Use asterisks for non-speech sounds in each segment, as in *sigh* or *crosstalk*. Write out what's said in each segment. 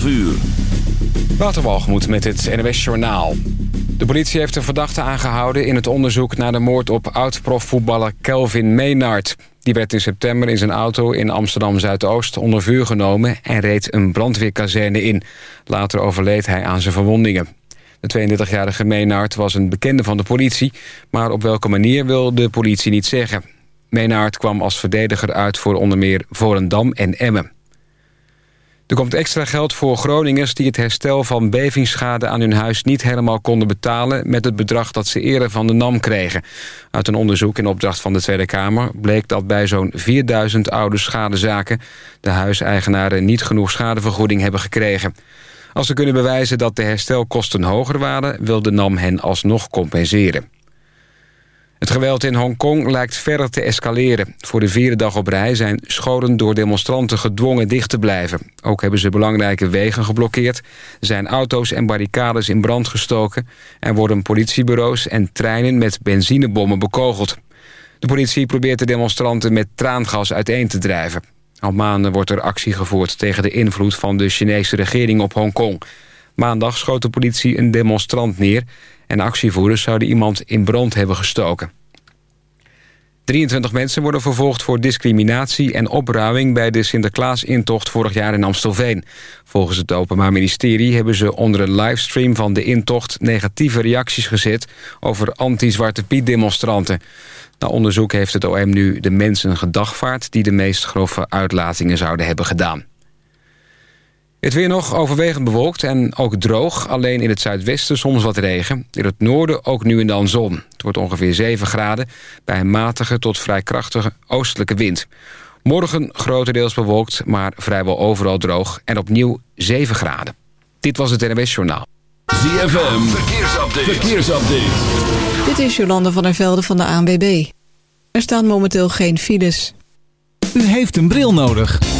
12 uur. Waterwalgemoed met het NWS Journaal. De politie heeft een verdachte aangehouden in het onderzoek naar de moord op oud-profvoetballer Kelvin Meenard. Die werd in september in zijn auto in Amsterdam-Zuidoost onder vuur genomen en reed een brandweerkazerne in. Later overleed hij aan zijn verwondingen. De 32-jarige Meenard was een bekende van de politie, maar op welke manier wil de politie niet zeggen. Meenard kwam als verdediger uit voor onder meer Volendam en Emmen. Er komt extra geld voor Groningers die het herstel van bevingsschade aan hun huis niet helemaal konden betalen met het bedrag dat ze eerder van de NAM kregen. Uit een onderzoek in opdracht van de Tweede Kamer bleek dat bij zo'n 4000 oude schadezaken de huiseigenaren niet genoeg schadevergoeding hebben gekregen. Als ze kunnen bewijzen dat de herstelkosten hoger waren, wil de NAM hen alsnog compenseren. Het geweld in Hongkong lijkt verder te escaleren. Voor de vierde dag op rij zijn scholen door demonstranten gedwongen dicht te blijven. Ook hebben ze belangrijke wegen geblokkeerd, zijn auto's en barricades in brand gestoken... en worden politiebureaus en treinen met benzinebommen bekogeld. De politie probeert de demonstranten met traangas uiteen te drijven. Al maanden wordt er actie gevoerd tegen de invloed van de Chinese regering op Hongkong. Maandag schoot de politie een demonstrant neer en actievoerders zouden iemand in brand hebben gestoken. 23 mensen worden vervolgd voor discriminatie en opruiming... bij de Sinterklaas-intocht vorig jaar in Amstelveen. Volgens het Openbaar Ministerie hebben ze onder een livestream van de intocht... negatieve reacties gezet over anti-Zwarte Piet-demonstranten. Na onderzoek heeft het OM nu de mensen gedagvaard... die de meest grove uitlatingen zouden hebben gedaan. Het weer nog overwegend bewolkt en ook droog. Alleen in het zuidwesten soms wat regen. In het noorden ook nu en dan zon. Het wordt ongeveer 7 graden bij een matige tot vrij krachtige oostelijke wind. Morgen grotendeels bewolkt, maar vrijwel overal droog. En opnieuw 7 graden. Dit was het NWS Journaal. ZFM, verkeersupdate. verkeersupdate. Dit is Jolande van der Velde van de ANWB. Er staan momenteel geen files. U heeft een bril nodig.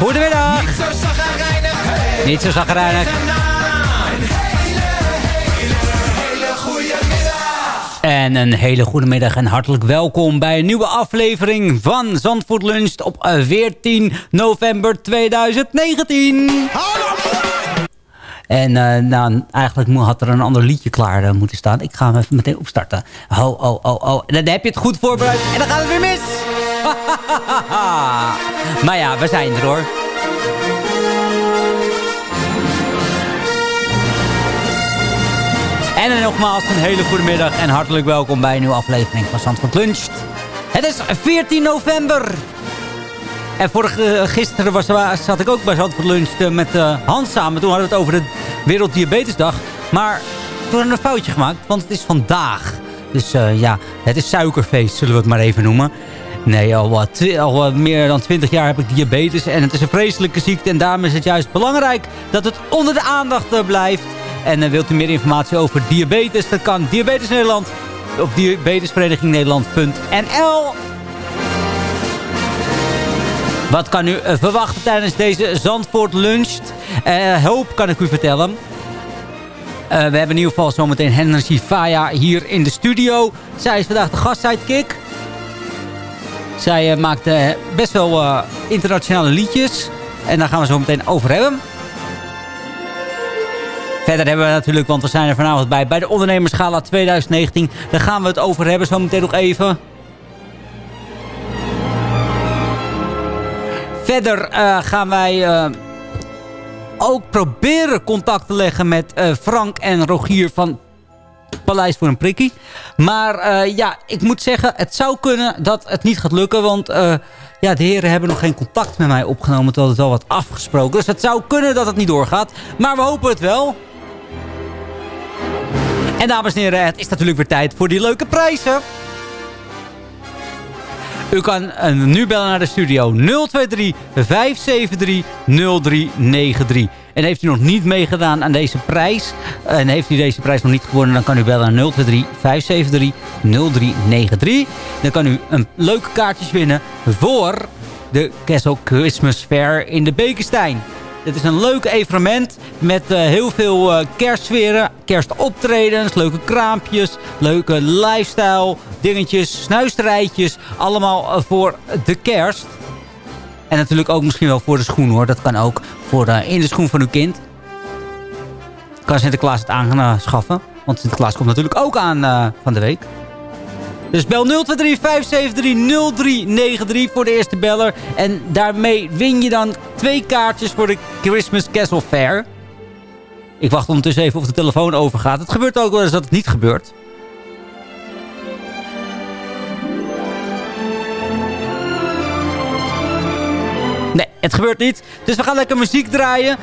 Goedemiddag. Niet zo zagrijnig, hey, Niet zo zagrijnig. En een hele goede middag en hartelijk welkom bij een nieuwe aflevering van Zandvoort Lunch op eh, 14 november 2019. En eh, nou, eigenlijk had er een ander liedje klaar eh, moeten staan. Ik ga hem even meteen opstarten. Oh, oh, oh, oh. En dan heb je het goed voorbereid en dan gaat het weer mis. *laughs* maar ja, we zijn er hoor. En nogmaals een hele goede middag en hartelijk welkom bij een nieuwe aflevering van Zandvoort Lunch. Het is 14 november En vorige, gisteren was, zat ik ook bij Zandvoort Lunch met Hans samen. Toen hadden we het over de Werelddiabetesdag. Maar toen hadden we een foutje gemaakt, want het is vandaag. Dus ja, het is suikerfeest, zullen we het maar even noemen. Nee, al, wat, al meer dan 20 jaar heb ik diabetes. En het is een vreselijke ziekte. En daarom is het juist belangrijk dat het onder de aandacht blijft. En uh, wilt u meer informatie over diabetes? Dat kan Diabetes Nederland of diabetesvereniging Nederland.nl. Wat kan u uh, verwachten tijdens deze Zandvoort lunch? Uh, hoop kan ik u vertellen. we hebben in ieder geval zometeen Henry Faya hier in de studio. Zij is vandaag de gastsidekick. Zij maakt best wel internationale liedjes. En daar gaan we zo meteen over hebben. Verder hebben we natuurlijk, want we zijn er vanavond bij... bij de Ondernemerschala 2019. Daar gaan we het over hebben, zo meteen nog even. Verder gaan wij ook proberen contact te leggen met Frank en Rogier van Paleis voor een prikkie. Maar ja, ik moet zeggen, het zou kunnen dat het niet gaat lukken. Want ja, de heren hebben nog geen contact met mij opgenomen. Terwijl het wel wat afgesproken. Dus het zou kunnen dat het niet doorgaat. Maar we hopen het wel. En dames en heren, het is natuurlijk weer tijd voor die leuke prijzen. U kan uh, nu bellen naar de studio 023 573 0393. En heeft u nog niet meegedaan aan deze prijs... en heeft u deze prijs nog niet gewonnen... dan kan u bellen naar 023 573 0393. Dan kan u een leuke kaartjes winnen voor de Kessel Christmas Fair in de Bekenstein. Dit is een leuk evenement met uh, heel veel uh, kerstsferen, kerstoptredens, leuke kraampjes, leuke lifestyle dingetjes, snuisterijtjes. Allemaal uh, voor de kerst. En natuurlijk ook misschien wel voor de schoen hoor. Dat kan ook voor in de schoen van uw kind. Kan Sinterklaas het aanschaffen. Want Sinterklaas komt natuurlijk ook aan van de week. Dus bel 023 573 0393 voor de eerste beller. En daarmee win je dan twee kaartjes voor de Christmas Castle Fair. Ik wacht ondertussen even of de telefoon overgaat. Het gebeurt ook wel eens dat het niet gebeurt. Nee, het gebeurt niet. Dus we gaan lekker muziek draaien.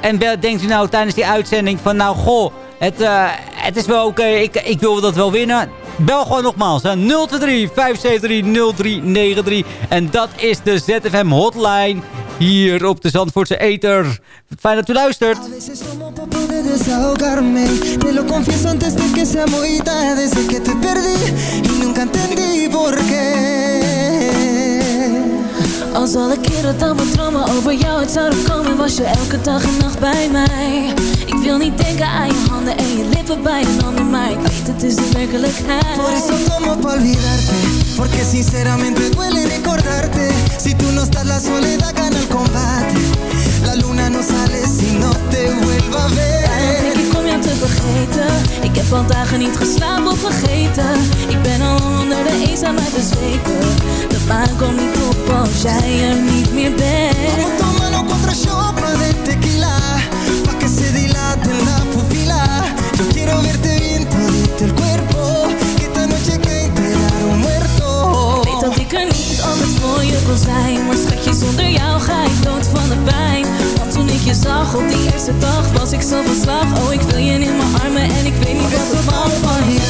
En denkt u nou tijdens die uitzending van... Nou, goh, het, uh, het is wel oké, ik, ik wil dat wel winnen. Bel gewoon nogmaals. 023 573 0393. En dat is de ZFM hotline hier op de Zandvoortse Eter. Fijn dat u luistert. Als alle keren dat mijn dromen over jou uit zouden komen Was je elke dag en nacht bij mij Ik wil niet denken aan je handen en je lippen bij een ander Maar ik weet het is de werkelijkheid. Por eso tomo pa olvidarte Porque sinceramente duele recordarte. Si tú no estás la soledad gana el combate. La luna no sale si no te vuelva a ver. Daarom denk ik om jou te vergeten. Ik heb al dagen niet geslapen of vergeten. Ik ben al onder de eenzaamheid bezweken. De maan komt niet op als jij er niet meer bent. Como tómalo contra chopra de tequila, er niet anders voor je kon zijn, maar schatje zonder jou? Ga ik dood van de pijn. Want toen ik je zag op die eerste dag, was ik zo van slag. Oh, ik wil je in mijn armen en ik weet niet wat van je.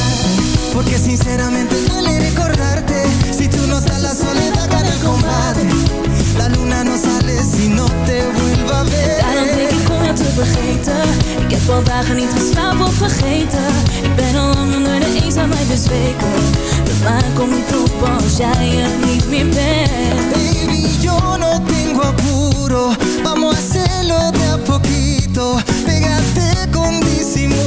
Porque sinceramente duele recordarte. Si tú no estás la soledad gana el combate. La luna no sale si no te vuelva a ver. Daarom denk ik om jou te vergeten. Ik heb al dagen niet geslapen of vergeten. Ik ben al lang onder de eenzaamheid bezweken De maan komt niet op als jij er niet meer bent Baby, yo no tengo apuro. Vamos a hacerlo de a poquito. Pégate con disimulo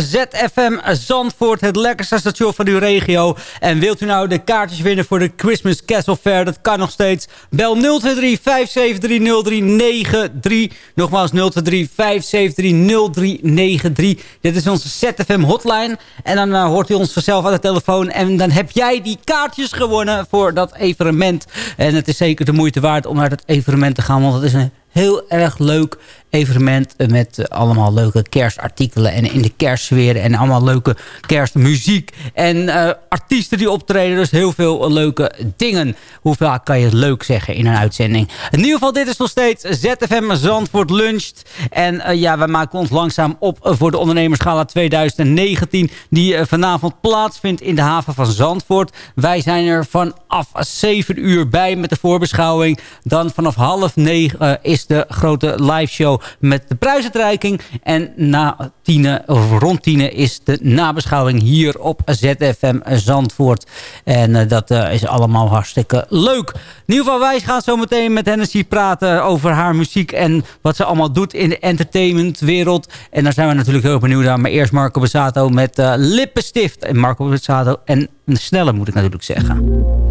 ZFM Zandvoort. Het lekkerste station van uw regio. En wilt u nou de kaartjes winnen voor de Christmas Castle Fair? Dat kan nog steeds. Bel 023-573-0393. Nogmaals 023-573-0393. Dit is onze ZFM hotline. En dan uh, hoort u ons vanzelf aan de telefoon. En dan heb jij die kaartjes gewonnen voor dat evenement. En het is zeker de moeite waard om naar dat evenement te gaan. Want het is een heel erg leuk evenement met allemaal leuke kerstartikelen en in de kerstsfeer en allemaal leuke kerstmuziek en artiesten die optreden. Dus heel veel leuke dingen. Hoeveel kan je leuk zeggen in een uitzending? In ieder geval, dit is nog steeds ZFM Zandvoort Luncht. En ja, we maken ons langzaam op voor de ondernemerschala 2019 die vanavond plaatsvindt in de haven van Zandvoort. Wij zijn er vanaf 7 uur bij met de voorbeschouwing. Dan vanaf half 9 is de grote live show met de prijsuitreiking. En na tienen, rond tienen is de nabeschouwing hier op ZFM Zandvoort. En uh, dat uh, is allemaal hartstikke leuk. In ieder geval, wij gaan zo meteen met Hennessy praten over haar muziek... en wat ze allemaal doet in de entertainmentwereld. En daar zijn we natuurlijk heel benieuwd naar. Maar eerst Marco Besato met uh, Lippenstift. En Marco Besato en Snelle moet ik natuurlijk zeggen.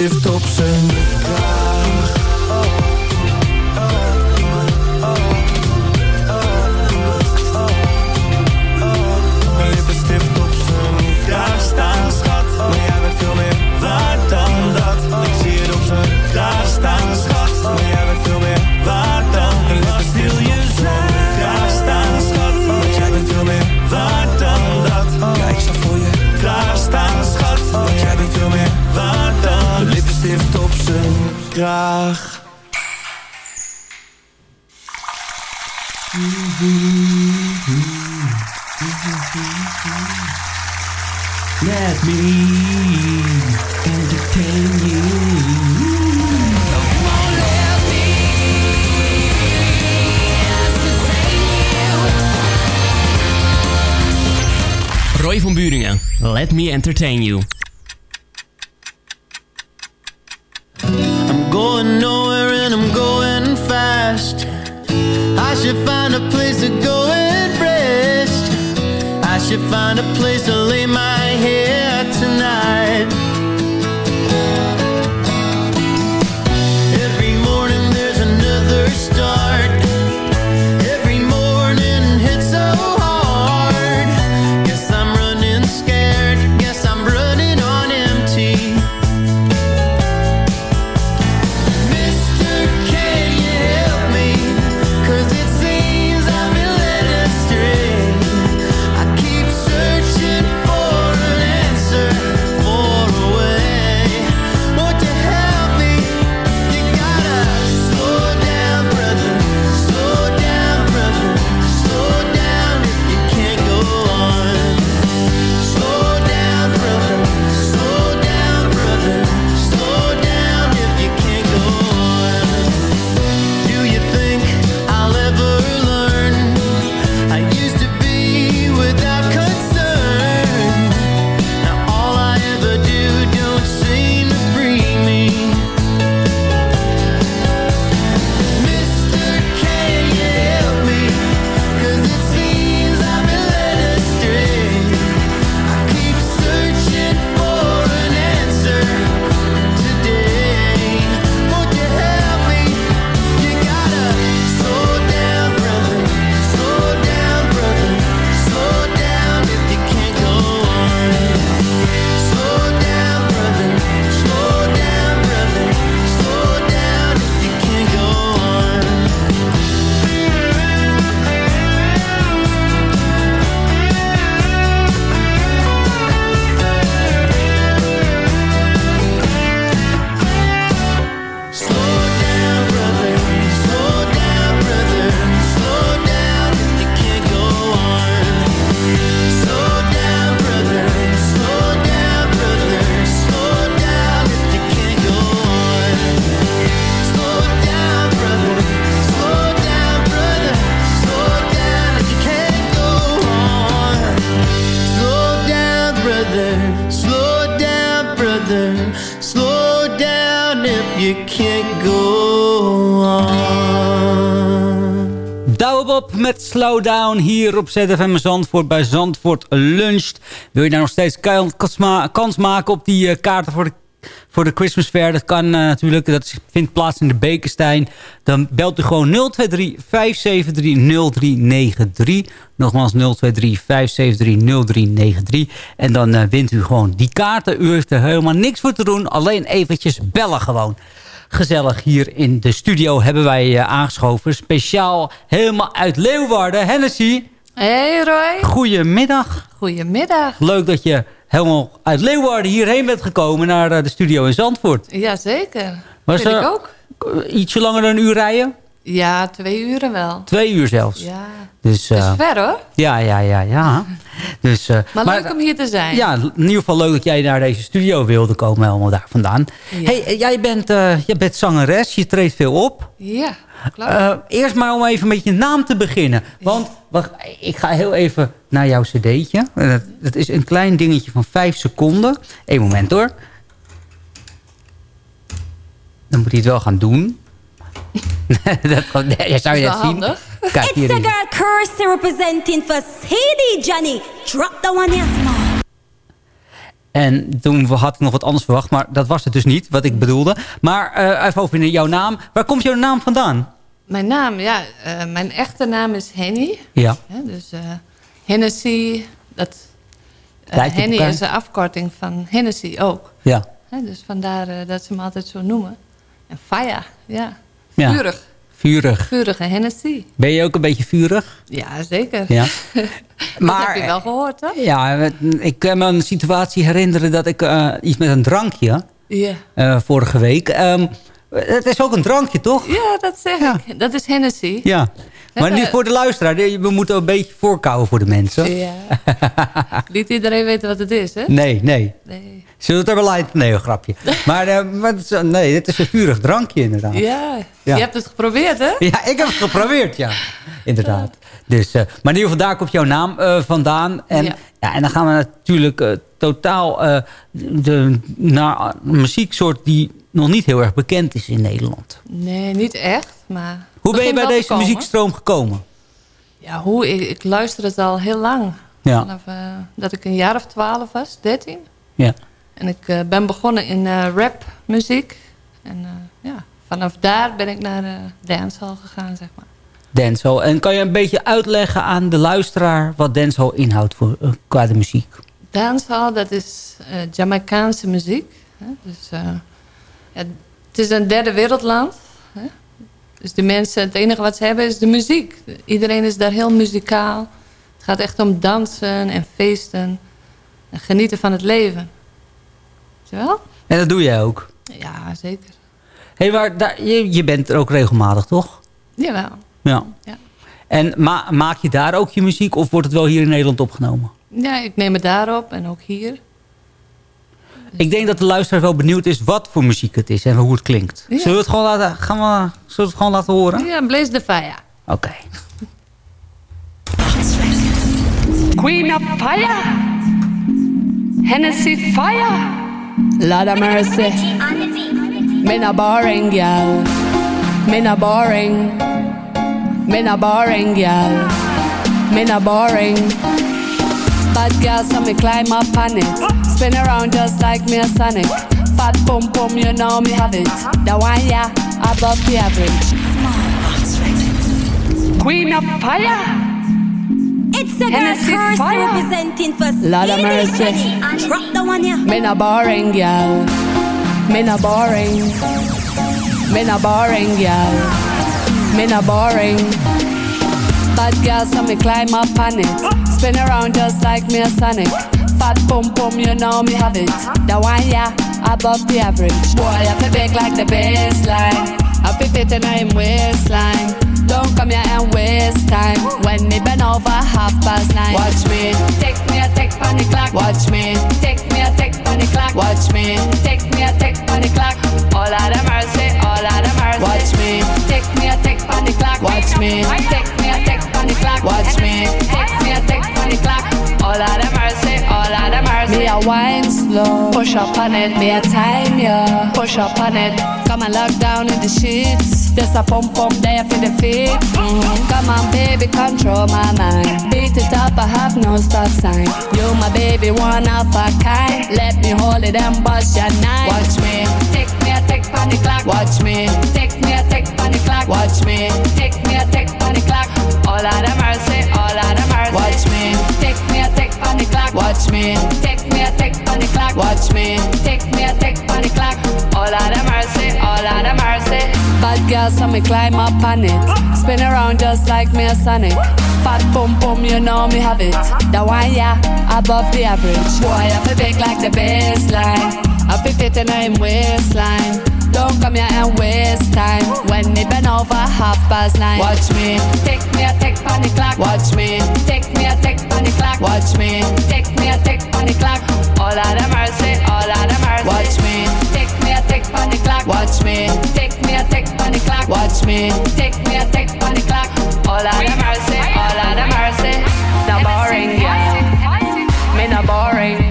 If top zijn. Let me entertain you. Roy van Buringen, Let Me Entertain You. Should find a place op ZFM Zandvoort bij Zandvoort Luncht. Wil je daar nog steeds kans, ma kans maken op die uh, kaarten voor de, voor de Christmas Fair? Dat kan uh, natuurlijk, dat vindt plaats in de Bekenstein. Dan belt u gewoon 023 573 0393. Nogmaals 023 573 0393. En dan uh, wint u gewoon die kaarten. U heeft er helemaal niks voor te doen. Alleen eventjes bellen gewoon gezellig hier in de studio hebben wij aangeschoven. Speciaal helemaal uit Leeuwarden. Hennessy. Hey Roy. Goedemiddag. Goedemiddag. Leuk dat je helemaal uit Leeuwarden hierheen bent gekomen naar uh, de studio in Zandvoort. Jazeker. Was Vind er ik ook. ietsje langer dan een uur rijden? Ja, twee uren wel. Twee uur zelfs. Ja. Dus, uh, dat is ver hoor. Ja, ja, ja, ja. Dus, uh, maar, maar leuk om hier te zijn. Ja, in ieder geval leuk dat jij naar deze studio wilde komen, helemaal daar vandaan. Ja. hey, jij bent, uh, jij bent zangeres, je treedt veel op. Ja, klopt. eerst maar om even met je naam te beginnen. Want wacht, ik ga heel even naar jouw cd'tje. Dat, dat is een klein dingetje van vijf seconden. Eén moment hoor. Dan moet hij het wel gaan doen. *laughs* dat, ja, zou je dat zien? Kijk, It's the girl Kirsty representing for CD Johnny. Drop the one here small. En toen had ik nog wat anders verwacht, maar dat was het dus niet, wat ik bedoelde. Maar uh, even over jouw naam. Waar komt jouw naam vandaan? Mijn naam, ja, uh, mijn echte naam is Henny. Ja. ja dus uh, Hennessy, dat, Henny is een afkorting van Hennessy ook. Ja. dus vandaar dat ze me altijd zo noemen. En Faya, ja. Vurig. Ja. Vurig. Vurige Hennessy. Ben je ook een beetje vurig? Ja, zeker. Ja. *laughs* maar, heb je wel gehoord, hè? Ja, ik kan me een situatie herinneren dat ik uh, iets met een drankje... Ja. Uh, vorige week. Um, het is ook een drankje, toch? Ja, dat zeg ja. ik. Dat is Hennessy. Ja. Maar nu voor de luisteraar. We moeten een beetje voorkouwen voor de mensen. Ja. *laughs* Niet iedereen weet wat het is, hè? Nee, nee. nee. Zullen we het wel uit? Nee, een grapje. *laughs* maar, uh, maar nee, dit is een vurig drankje inderdaad. Ja, ja, je hebt het geprobeerd, hè? Ja, ik heb het geprobeerd, ja. *laughs* Inderdaad. Dus, uh, maar in ieder geval, daar komt jouw naam uh, vandaan. En, ja. ja. en dan gaan we natuurlijk totaal de, naar een muzieksoort die nog niet heel erg bekend is in Nederland. Nee, niet echt, maar... Hoe ben je bij deze muziekstroom gekomen? Ja, hoe? Ik, ik luister het al heel lang. Ja. Vanaf dat ik een jaar of twaalf was, dertien. Ja. En ik uh, ben begonnen in uh, rapmuziek. En uh, ja, vanaf daar ben ik naar de dancehall gegaan, zeg maar. Dancehall. En kan je een beetje uitleggen aan de luisteraar wat dancehall inhoudt voor, qua de muziek? Dancehall, dat is Jamaicaanse muziek. Hè? Dus, ja, het is een derde wereldland. Hè? Dus de mensen, het enige wat ze hebben is de muziek. Iedereen is daar heel muzikaal. Het gaat echt om dansen en feesten. En genieten van het leven. Wel? En dat doe jij ook? Ja, zeker. hey, maar daar, je, je bent er ook regelmatig, toch? Jawel. Ja. ja. En ma maak je daar ook je muziek of wordt het wel hier in Nederland opgenomen? Ja, ik neem het daar op en ook hier. Ik denk dat de luisteraar wel benieuwd is wat voor muziek het is en hoe het klinkt. Ja. Zullen we het gewoon laten, gaan we, zullen we het gewoon laten horen? Ja, Blaze the Fire. Oké. Okay. Queen of Fire. Hennessy Fire. Lord of mercy. Me not boring, girl. Me not boring. Me not boring, girl. Me not boring. Bad girl, so me climb up on it. Spin around just like me a Sonic. Fat pum pum, you know me have it. The one, yeah, above the average. Queen of Fire. It's a girl curse representing for Lord of mercy. Drop the one, yeah. Me not boring, girl. Me not boring. Me not boring, girl. Me not boring. Bad girl, so me climb up on it. Spin around just like me a Sonic. Fat pum pum, you know me have it. The one, yeah, above the average. Boy, I feel big like the baseline. I feel fit in my waistline. Don't come here and waste time. When me bend over half past nine. Watch me, take me a take on the clock. Watch me, take me a take on the clock. Watch me, take me a take on the clock. All out of mercy, all out of mercy. Watch me, take me a take on the clock. Watch me, take me a take on the clock. Watch me, take me a take on the clock. All out of mercy, all out of mercy. Me a wine slow. Push up on it, me a time ya. Push up on it. Come and lock down in the sheets. Just a pump pump there for the feet. Mhm. Come on, baby, control my mind. Beat it up, I have no stop sign. You my baby, one of a kind. Let me hold it and bust your nine. Watch me, take me a take on the clock. Watch me, take me a take on the clock. Watch me, take me a take on the clock. All out of mercy, all out of mercy. Watch me, take me a take on the clock. Watch me, take me a take on the clock. Watch me, take me a take on the clock. All out of mercy, all out of mercy. Bad girls, so me climb up on it. Spin around just like me a Sonic. Fat pum pum, you know me have it. The one, yeah, above the average. Boy, I feel big like the baseline. I feel fit in him waistline. Don't come here and waste time. When me been over half past nine. Watch me, take me a take on the clock. Watch me, take me a take on the clock. Watch me, take me a take on the clock. All out of mercy, all out of mercy. Watch me, take me a take on the clock. Watch me, take me a take on the clock. Watch me, take me a take on the clock. All out of mercy, all out of mercy. Not boring, yeah. Me not boring.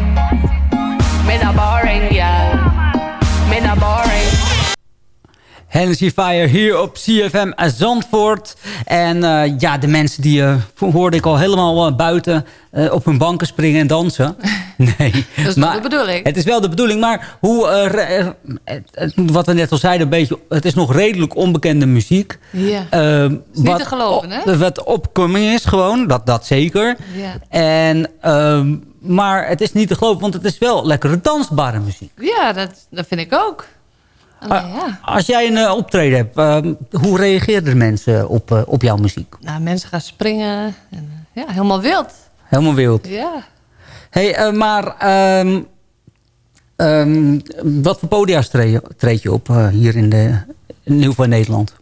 Hennessy Fire hier op CFM Zandvoort. En eh, ja, de mensen die uh, hoorde ik al helemaal uh, buiten op hun banken springen en dansen. *laughs* Nee. Dat is maar, de bedoeling. Het is wel de bedoeling, maar hoe, wat we net al zeiden, een beetje, het is nog redelijk onbekende muziek. Ja. Niet wat, te geloven, hè? Wat opkoming is gewoon, dat, dat zeker. Ja. En, ehm, maar het is niet te geloven, want het is wel lekkere dansbare muziek. Ja, dat, dat vind ik ook. Allee, ja. Als jij een uh, optreden hebt, uh, hoe reageerden de mensen op, uh, op jouw muziek? Nou, mensen gaan springen. En, ja, helemaal wild. Helemaal wild. Ja. Hey, maar um, um, wat voor podia's treed, je op hier in, de, in in Nederland?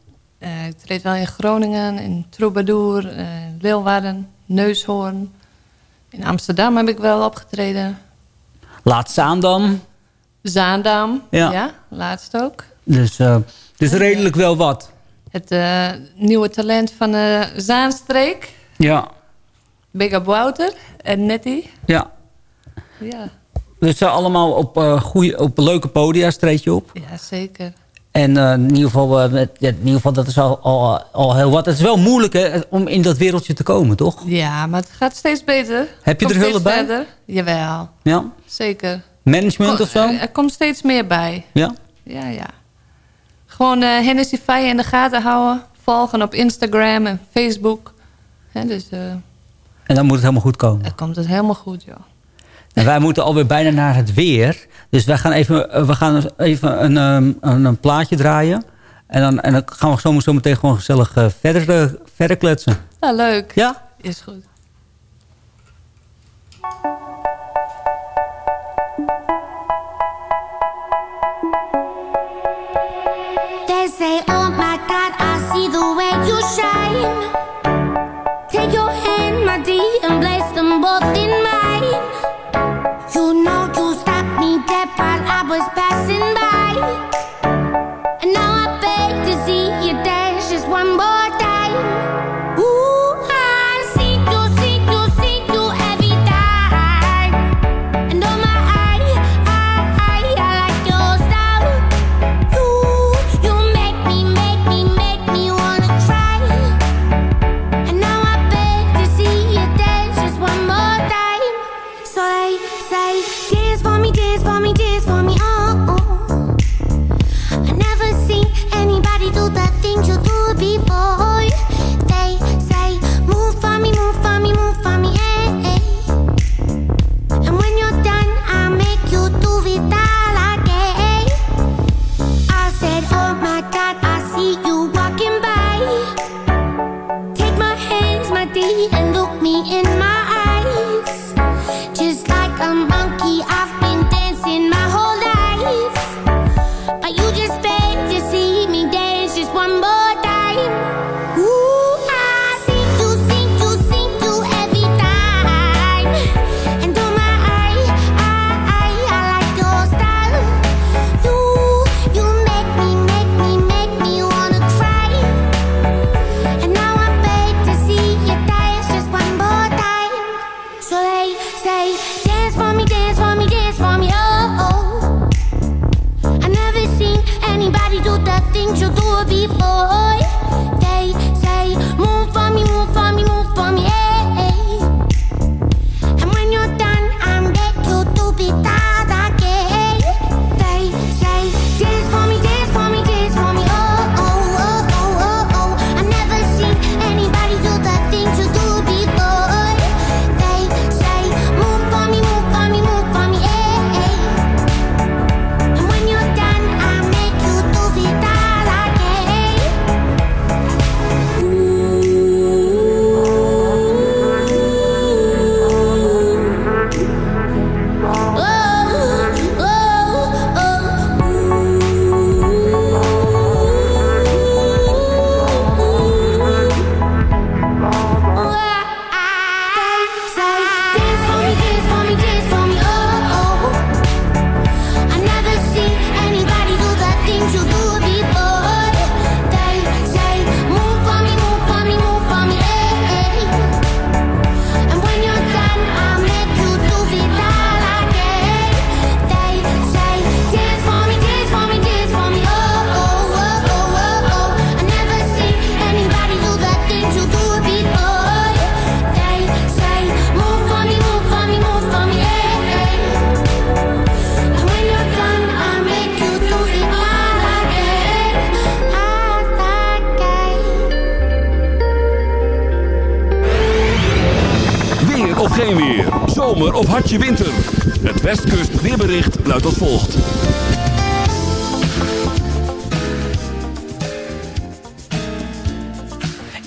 ik treed wel in Groningen, in Troubadour, Leeuwarden, Neushoorn. In Amsterdam heb ik wel opgetreden. Laat Zaandam. Zaandam, ja. ja, laatst ook. Dus, uh, dus redelijk wel wat. Het uh, nieuwe talent van uh, Zaanstreek. Ja. Big Up Wouter en Nettie. Ja. Ja. Dus allemaal op, goeie, op leuke podia treed je op. Ja, zeker. En in, ieder geval, in ieder geval, dat is al, al, al heel wat. Het is wel moeilijk hè, om in dat wereldje te komen, toch? Ja, maar het gaat steeds beter. Heb je Komt er hulp bij? Verder. Jawel. Ja? Zeker. Management of zo? Er komt steeds meer bij. Ja? Ja, ja. Gewoon uh, Hennessy Fire in de gaten houden. Volgen op Instagram en Facebook. He, dus, uh, en dan moet het helemaal goed komen? Dan komt het helemaal goed, joh. En wij moeten alweer bijna naar het weer. Dus wij gaan even, we gaan even een, een, een plaatje draaien. En dan, en dan gaan we zo, meteen gewoon gezellig verder, verder kletsen. Nou, leuk. Ja? Is goed. Both in mine.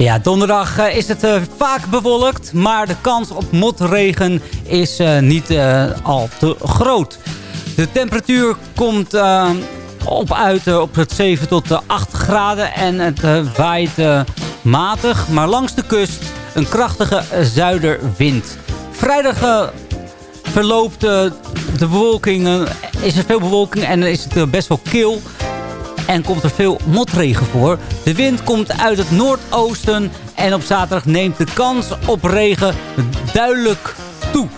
Ja, donderdag eh, is het eh, vaak bewolkt, maar de kans op motregen is eh, niet al te groot. De temperatuur komt op uit op het 7 tot de 8 graden en het waait matig, maar langs de kust een krachtige zuiderwind. Vrijdag verloopt de bewolking, is er veel bewolking en is het best wel kil en komt er veel motregen voor. De wind komt uit het noordoosten en op zaterdag neemt de kans op regen duidelijk toe.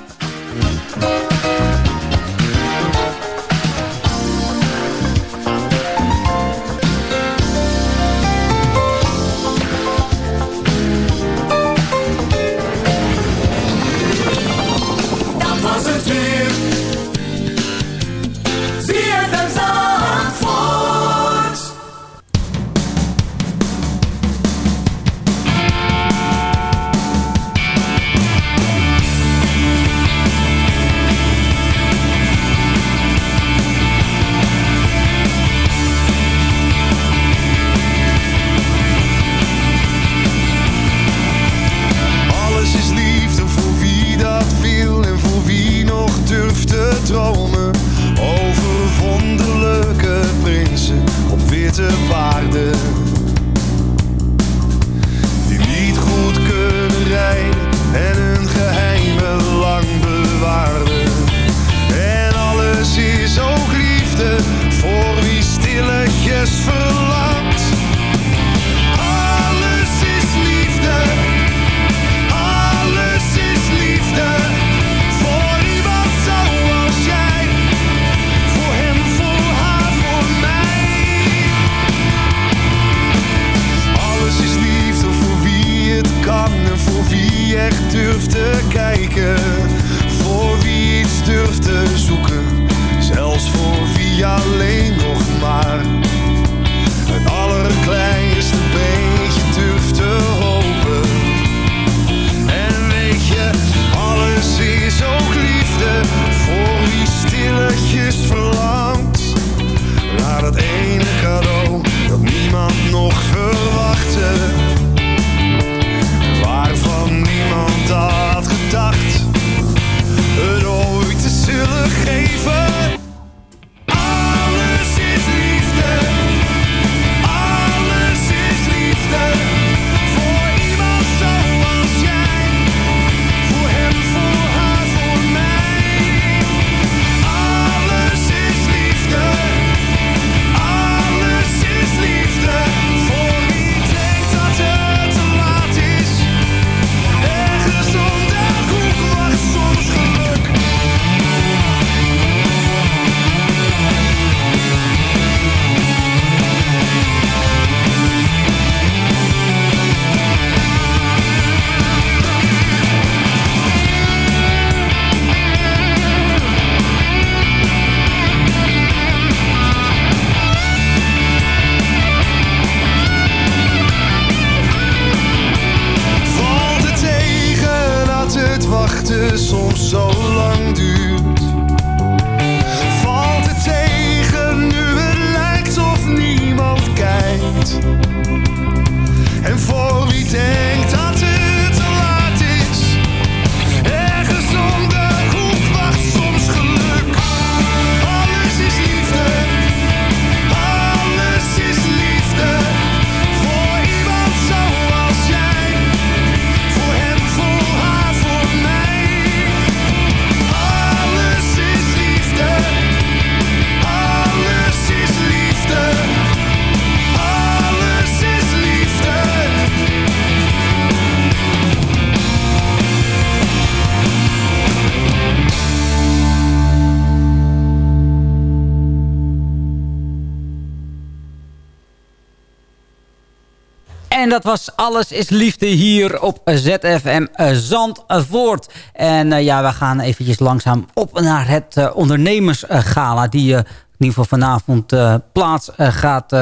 Dat was Alles is Liefde hier op ZFM Zandvoort. En eh, ja, we gaan eventjes langzaam op naar het eh, ondernemersgala... die eh, in ieder geval vanavond plaats gaat,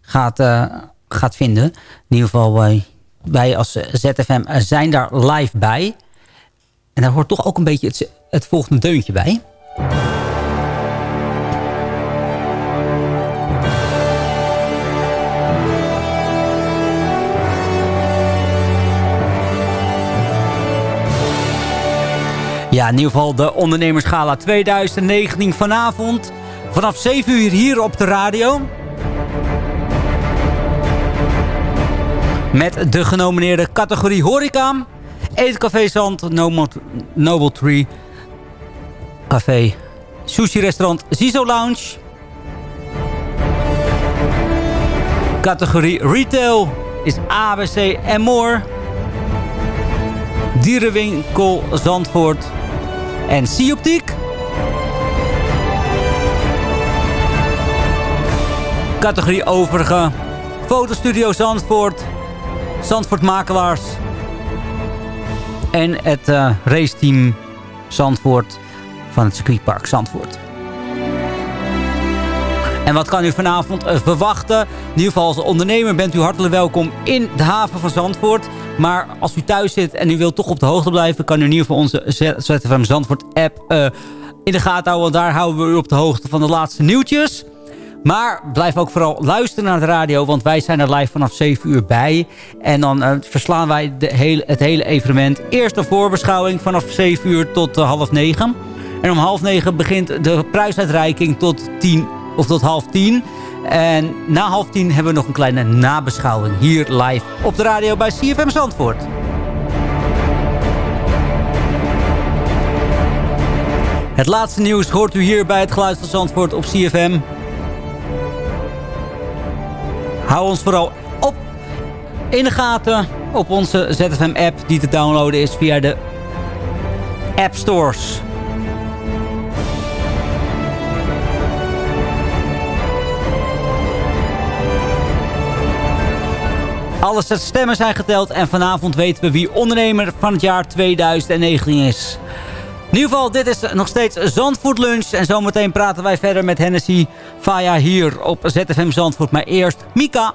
gaat, gaat vinden. In ieder geval, wij als ZFM zijn daar live bij. En daar hoort toch ook een beetje het, het volgende deuntje bij. Ja, in ieder geval de Ondernemerschala 2019 vanavond. Vanaf 7 uur hier op de radio. Met de genomineerde categorie horeca. Eetcafé Zand, Noble, Tree. Café, sushi restaurant Zizo Lounge. Categorie retail is ABC en more. Dierenwinkel Zandvoort en Sioptiek. Categorie overige. Fotostudio Zandvoort. Zandvoort Makelaars. En het uh, raceteam Zandvoort van het circuitpark Zandvoort. En wat kan u vanavond uh, verwachten? In ieder geval als ondernemer bent u hartelijk welkom in de haven van Zandvoort. Maar als u thuis zit en u wilt toch op de hoogte blijven... kan u in ieder geval onze ZFM Zandvoort app uh, in de gaten houden. Daar houden we u op de hoogte van de laatste nieuwtjes. Maar blijf ook vooral luisteren naar de radio. Want wij zijn er live vanaf 7 uur bij. En dan uh, verslaan wij de hele, het hele evenement. Eerst de voorbeschouwing vanaf 7 uur tot uh, half 9. En om half 9 begint de prijsuitreiking tot 10 of tot half 10. En na half 10 hebben we nog een kleine nabeschouwing. Hier live op de radio bij CFM Zandvoort. Het laatste nieuws hoort u hier bij het Geluid van Zandvoort op CFM. Hou ons vooral op in de gaten op onze ZFM-app die te downloaden is via de App Stores. Alle stemmen zijn geteld en vanavond weten we wie ondernemer van het jaar 2019 is. In ieder geval, dit is nog steeds Zandvoort Lunch. En zometeen praten wij verder met Hennessy Faya hier op ZFM Zandvoort. Maar eerst Mika.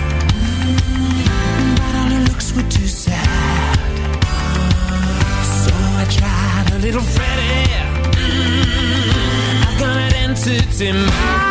little Freddie. Mm, I've got an entity mind.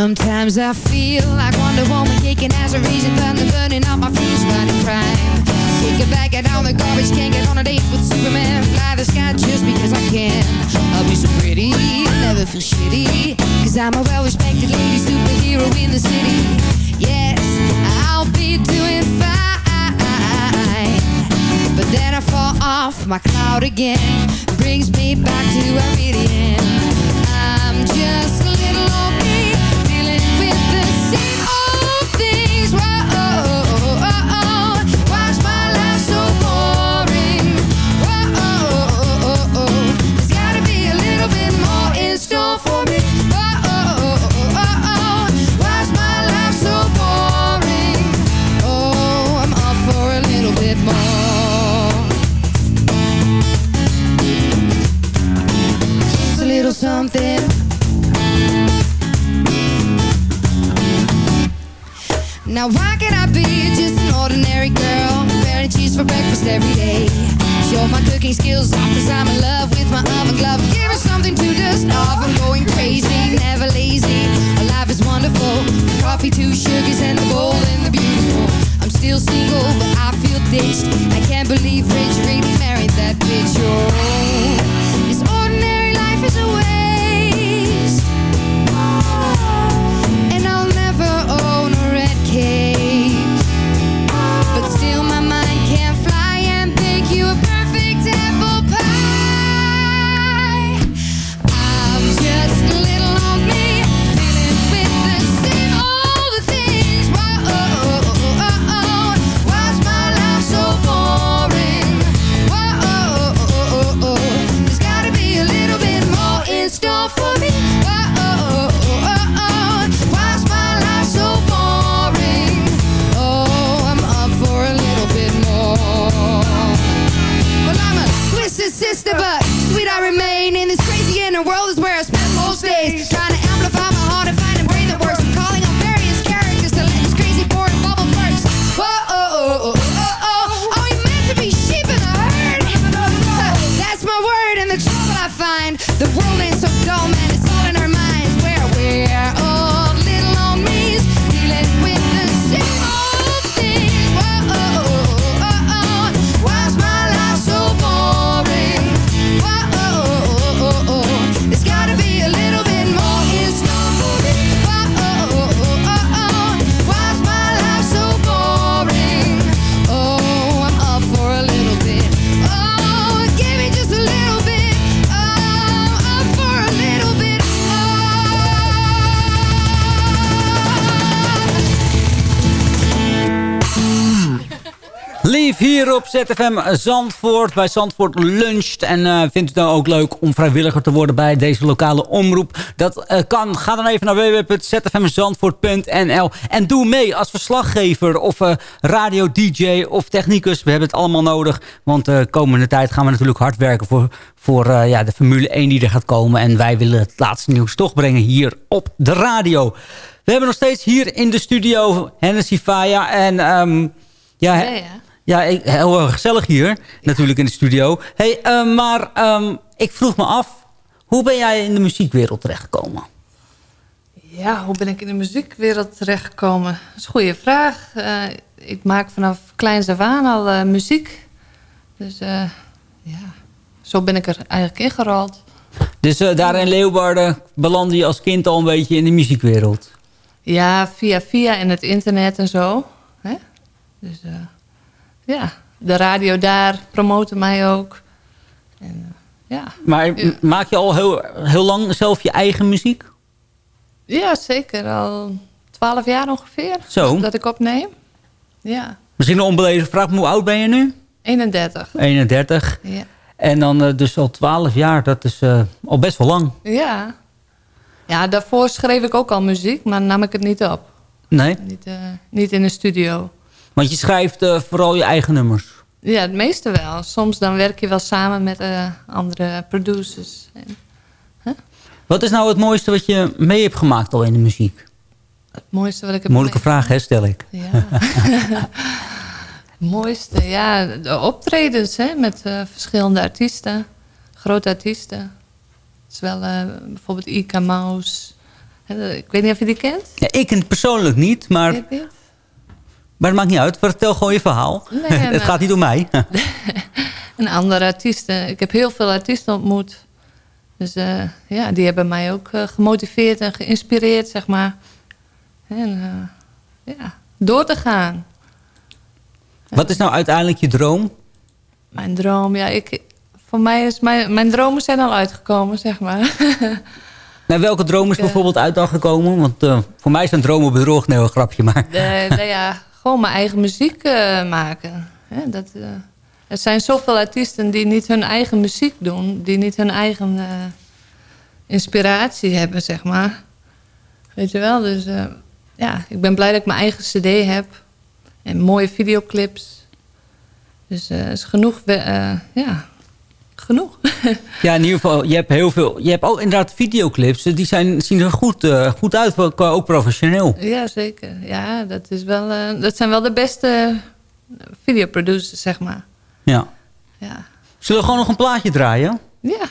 Sometimes I feel like Wonder Woman kicking as a reason thunder burning up my fuse running crime. Kick it back down the garbage, can't get on a date with Superman. Fly the sky just because I can. I'll be so pretty, never feel shitty. Cause I'm a well respected lady superhero in the city. Yes, I'll be doing fine. But then I fall off my cloud again. Brings me back to where I really am. I'm just something. Now why can I be just an ordinary girl Wearing cheese for breakfast every day? Show my cooking skills off cause I'm in love with my oven glove. Give her something to dust off. I'm going crazy, never lazy. My life is wonderful. Coffee, two sugars and the bowl and the beautiful. I'm still single but I feel ditched. I can't believe Rich really married that bitch Oh, hier op ZFM Zandvoort bij Zandvoort Luncht. En eh, vindt u het nou ook leuk om vrijwilliger te worden bij deze lokale omroep? Dat eh, kan. Ga dan even naar www.zfmzandvoort.nl en doe mee als verslaggever of uh, radio-dj of technicus. We hebben het allemaal nodig, want de komende tijd gaan we natuurlijk hard werken voor, voor ja, de Formule 1 die er gaat komen. En wij willen het laatste nieuws toch brengen hier op de radio. We hebben nog steeds hier in de studio Hennessy Faya en... Um, ja, Ja, ja. Ja, ik, heel erg gezellig hier, natuurlijk in de studio. Hey, eh, maar ehm, ik vroeg me af, hoe ben jij in de muziekwereld terechtgekomen? Ja, hoe ben ik in de muziekwereld terechtgekomen? Dat is een goede vraag. Eh, ik maak vanaf kleins af aan al eh, muziek. Dus ja, zo ben ik er eigenlijk ingerold. Dus daar in Leeuwarden belandde je als kind al een beetje in de muziekwereld. Ja, via via en het internet en zo. Hè? Dus ja, de radio daar promoten mij ook. En, eh, ja. Maar maak je al heel, heel lang zelf je eigen muziek? ja, zeker. Al twaalf jaar ongeveer. Zo. Dat ik opneem. Ja, Misschien een onbelezen vraag, maar hoe oud ben je nu? 31. 31. Ja. En dan eh, dus al 12 jaar, dat is eh, al best wel lang. Ja. Ja, daarvoor schreef ik ook al muziek, maar nam ik het niet op. Nee? Niet, niet in de studio. Want je schrijft eh, vooral je eigen nummers. Ja, het meeste wel. Soms dan werk je wel samen met eh, andere producers. En Wat is nou het mooiste wat je mee hebt gemaakt al in de muziek? het mooiste wat ik heb Moeilijke vraag, hè, stel ik. Ja. *laughs* mooiste, ja, de optredens hè, met eh, verschillende artiesten. Grote artiesten. Het is wel eh, bijvoorbeeld Ika Maus. Ik weet niet of je die kent. Ja, ik het persoonlijk niet, maar... Maar het maakt niet uit. Vertel gewoon je verhaal. Nee, *laughs* het gaat niet om mij. *laughs* *laughs* En andere artiesten. Ik heb heel veel artiesten ontmoet. Dus eh, ja, die hebben mij ook eh, gemotiveerd en geïnspireerd, zeg maar. En eh, ja, door te gaan. Wat is nou uiteindelijk je droom? Mijn droom, ja, ik, voor mij is mijn, mijn dromen zijn al uitgekomen, zeg maar. Nou, welke droom is Ik, eh, bijvoorbeeld uit dan gekomen? Want eh, voor mij zijn dromen bedrog. Nee, een grapje, maar... De, nou ja, gewoon mijn eigen muziek eh, maken. Hè, dat, eh, er zijn zoveel artiesten die niet hun eigen muziek doen. Die niet hun eigen eh, inspiratie hebben, zeg maar. Weet je wel? Dus ja, ik ben blij dat ik mijn eigen cd heb. En mooie videoclips. Dus eh is genoeg, ja, genoeg. *laughs* Ja, in ieder geval, je hebt heel veel... Je hebt ook inderdaad videoclips. Die zijn, zien er goed, eh, goed uit, ook ook professioneel. ja, zeker. Ja, dat, is wel, eh, dat zijn wel de beste videoproducers, zeg maar. Ja. Ja. Zullen we gewoon nog een plaatje draaien? Ja,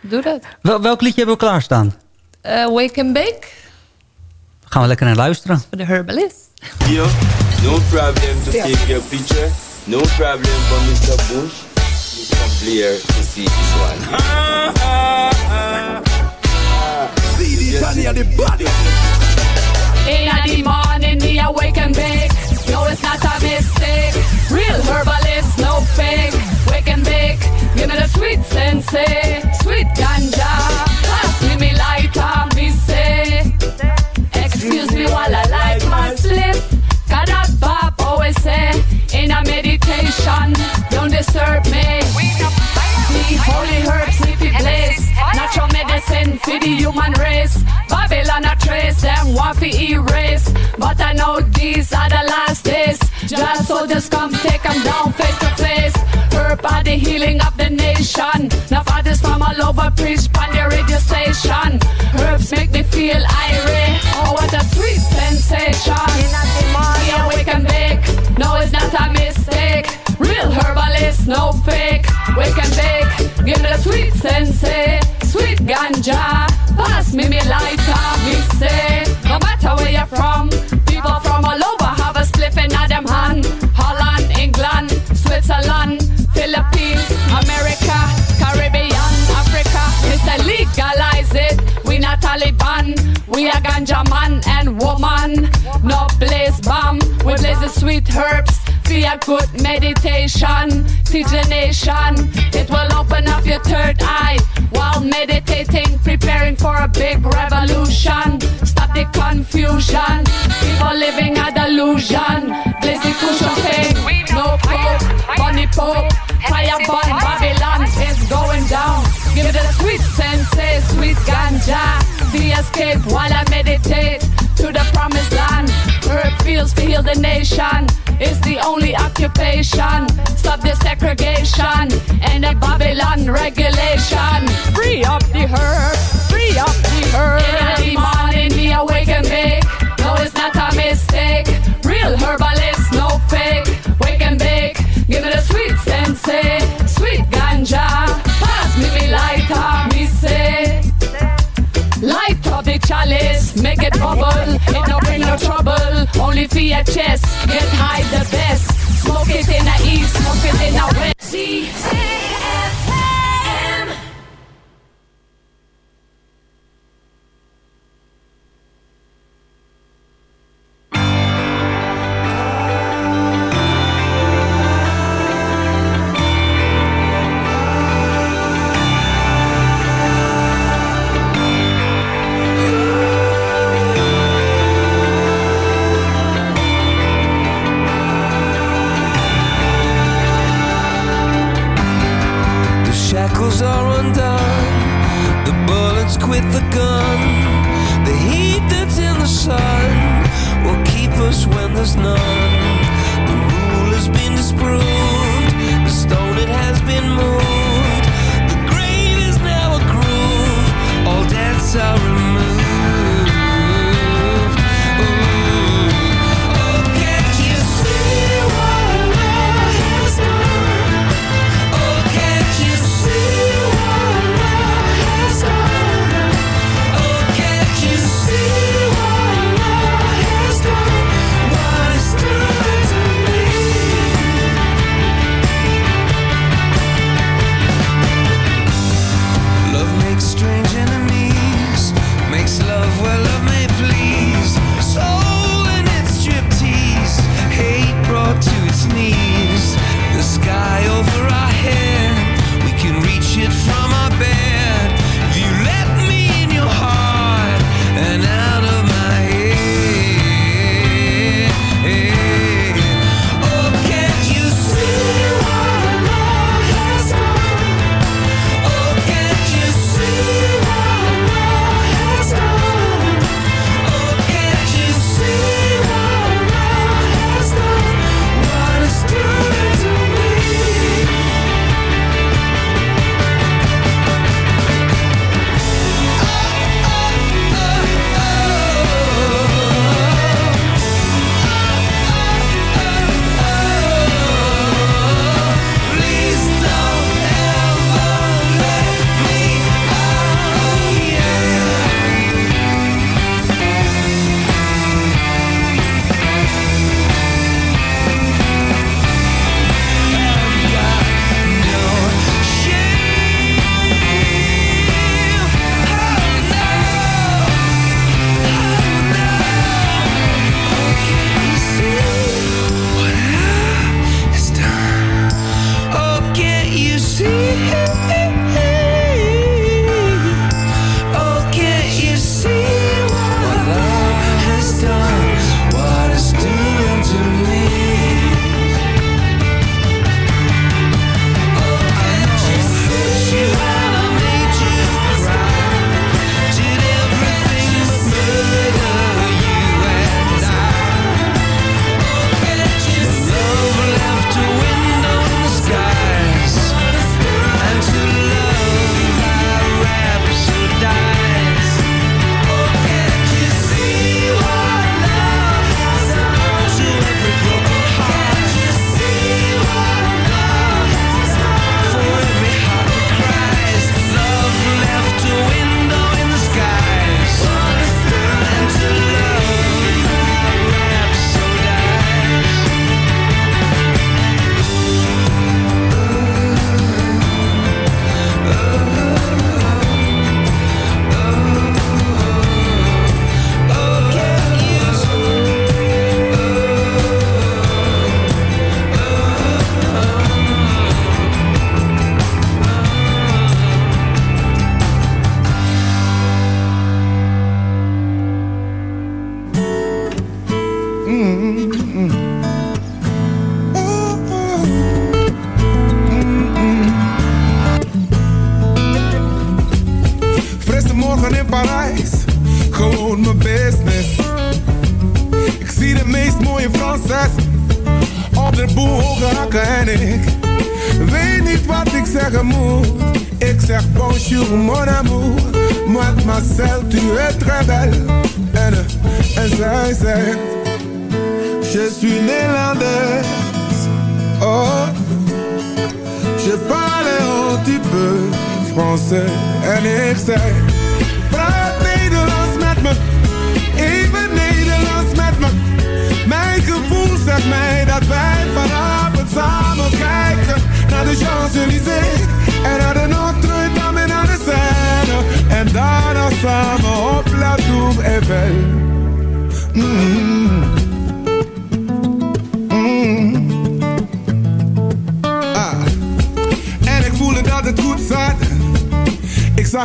doe dat. Wel, welk liedje hebben we klaarstaan? Eh, Wake and Bake Gaan we lekker naar luisteren. voor de herbalist. Yo, no problem to take your picture. No problem for Mr. Bush, Mr. Blair to see this one. CD Johnny and the body. In the morning, the human race. Babylon a trace, them want to erase. But I know these are the last days. Just soldiers come take them down face to face. Herb are the healing of the nation. Now fathers from all over preach on the radio station. Herbs make me feel irate. Oh, what a sweet sensation. Me awake and bake. No, it's not a mistake. Real herbalist, no fake. Wake and bake. Give me the sweet sensei. Sweet ganja. Me me lighter. Me say. No matter where you're from. People from all over have a spliff in them hand. Holland, England, Switzerland, Philippines, America, Caribbean, Africa. Say legalize it. We not Taliban. We a ganja man and woman. No blaze bomb. We blaze the sweet herbs. Feel good meditation. Teach the nation. It will open up your third eye while meditating, preparing for a big revolution. Stop the confusion. People living a delusion. The cushion thing. No coke. Bunny pope. Fire burn. Babylon is going down. Give me the sweet sensei, sweet ganja. The escape while I meditate to the promised land. Fields to heal the nation. It's the only occupation. Stop the segregation and the Babylon regulation. Only for your chest, get high the best. Smoke it in the east, smoke it in the west.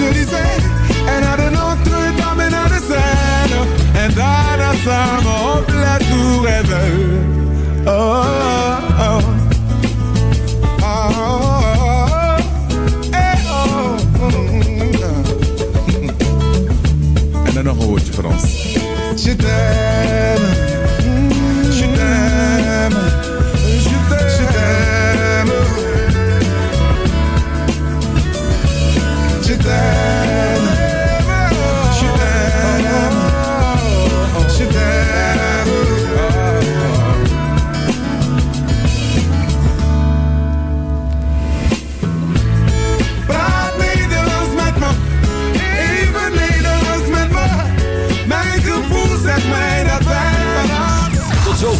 en naar de Notre-Dame en naar de Seine. En daarna samen op La Tour Eiffel. Oh, oh, oh. Oh, oh. En dan nog een woordje Frans. Je t'aime,